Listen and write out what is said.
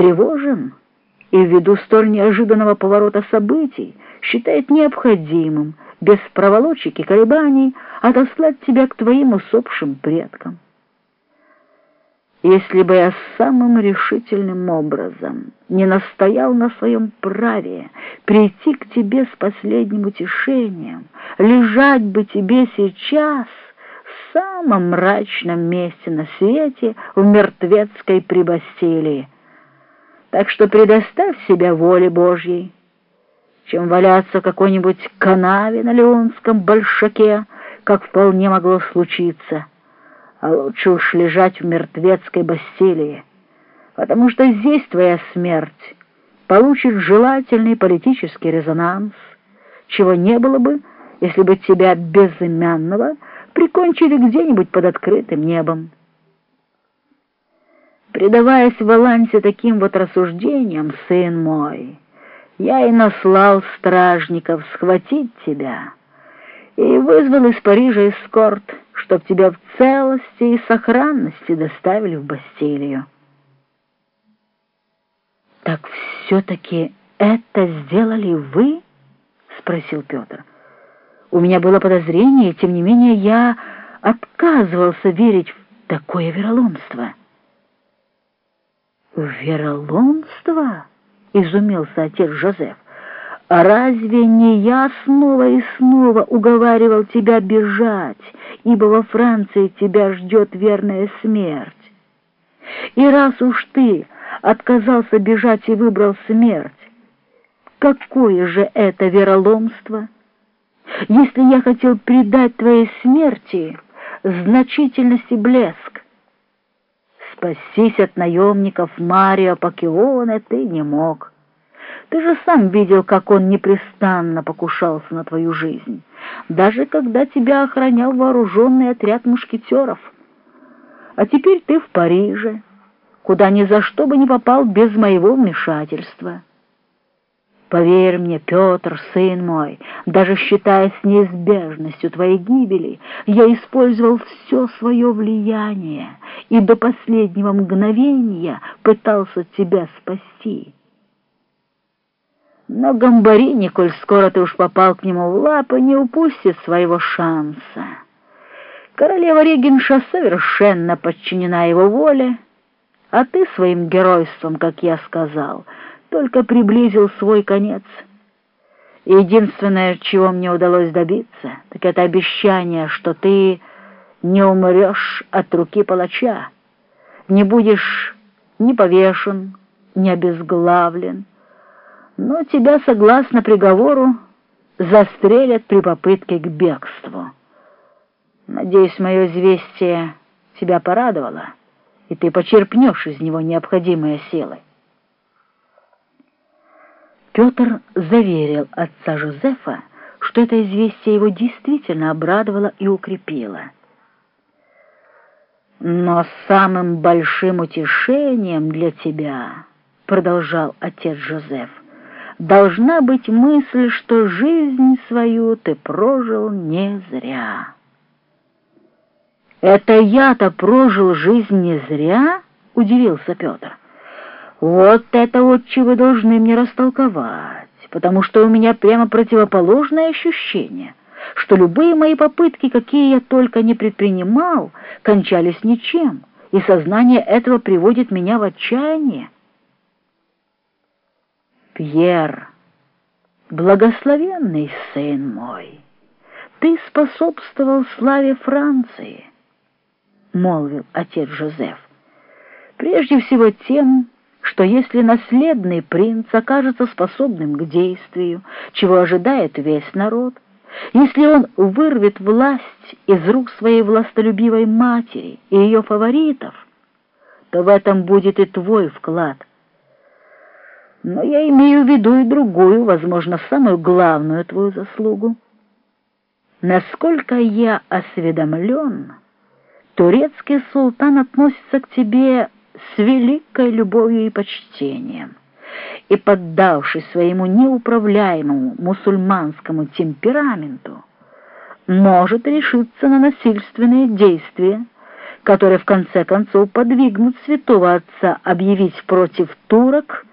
встревожен и ввиду столь неожиданного поворота событий считает необходимым без проволочек и колебаний отослать тебя к твоим усопшим предкам. Если бы я самым решительным образом не настоял на своем праве прийти к тебе с последним утешением, лежать бы тебе сейчас в самом мрачном месте на свете в мертвецкой прибастилии. Так что предоставь себя воле Божьей, чем валяться в какой-нибудь канаве на Леонском большаке, как вполне могло случиться — а лучше уж лежать в мертвецкой Бастилии, потому что здесь твоя смерть получит желательный политический резонанс, чего не было бы, если бы тебя безымянного прикончили где-нибудь под открытым небом. Предаваясь в Алансе таким вот рассуждениям, сын мой, я и наслал стражников схватить тебя и вызвал из Парижа эскорт — чтоб тебя в целости и сохранности доставили в Бастилию. «Так все-таки это сделали вы?» — спросил Петр. «У меня было подозрение, тем не менее я отказывался верить в такое вероломство». «Вероломство?» — изумился отец Жозеф. Разве не я снова и снова уговаривал тебя бежать, ибо во Франции тебя ждет верная смерть? И раз уж ты отказался бежать и выбрал смерть, какое же это вероломство? Если я хотел придать твоей смерти значительность и блеск, спастись от наемников Марио Пакеоне ты не мог. Ты же сам видел, как он непрестанно покушался на твою жизнь, даже когда тебя охранял вооруженный отряд мушкетеров. А теперь ты в Париже, куда ни за что бы не попал без моего вмешательства. Поверь мне, Петр, сын мой, даже считая с неизбежностью твоей гибели, я использовал все свое влияние и до последнего мгновения пытался тебя спасти». Но Гамбарини, коль скоро ты уж попал к нему в лапы, не упустит своего шанса. Королева Регенша совершенно подчинена его воле, а ты своим геройством, как я сказал, только приблизил свой конец. Единственное, чего мне удалось добиться, так это обещание, что ты не умрешь от руки палача, не будешь ни повешен, ни обезглавлен, но тебя, согласно приговору, застрелят при попытке к бегству. Надеюсь, мое известие тебя порадовало, и ты почерпнешь из него необходимые силы. Петр заверил отца Жозефа, что это известие его действительно обрадовало и укрепило. «Но самым большим утешением для тебя, — продолжал отец Жозеф, должна быть мысль, что жизнь свою ты прожил не зря. «Это я-то прожил жизнь не зря?» — удивился Петр. «Вот это вот чего вы должны мне растолковать, потому что у меня прямо противоположное ощущение, что любые мои попытки, какие я только не предпринимал, кончались ничем, и сознание этого приводит меня в отчаяние». Пьер, благословенный сын мой, ты способствовал славе Франции, — молвил отец Жозеф, — прежде всего тем, что если наследный принц окажется способным к действию, чего ожидает весь народ, если он вырвет власть из рук своей властолюбивой матери и ее фаворитов, то в этом будет и твой вклад — но я имею в виду и другую, возможно, самую главную твою заслугу. Насколько я осведомлен, турецкий султан относится к тебе с великой любовью и почтением, и, поддавшись своему неуправляемому мусульманскому темпераменту, может решиться на насильственные действия, которые в конце концов подвигнут святого отца объявить против турок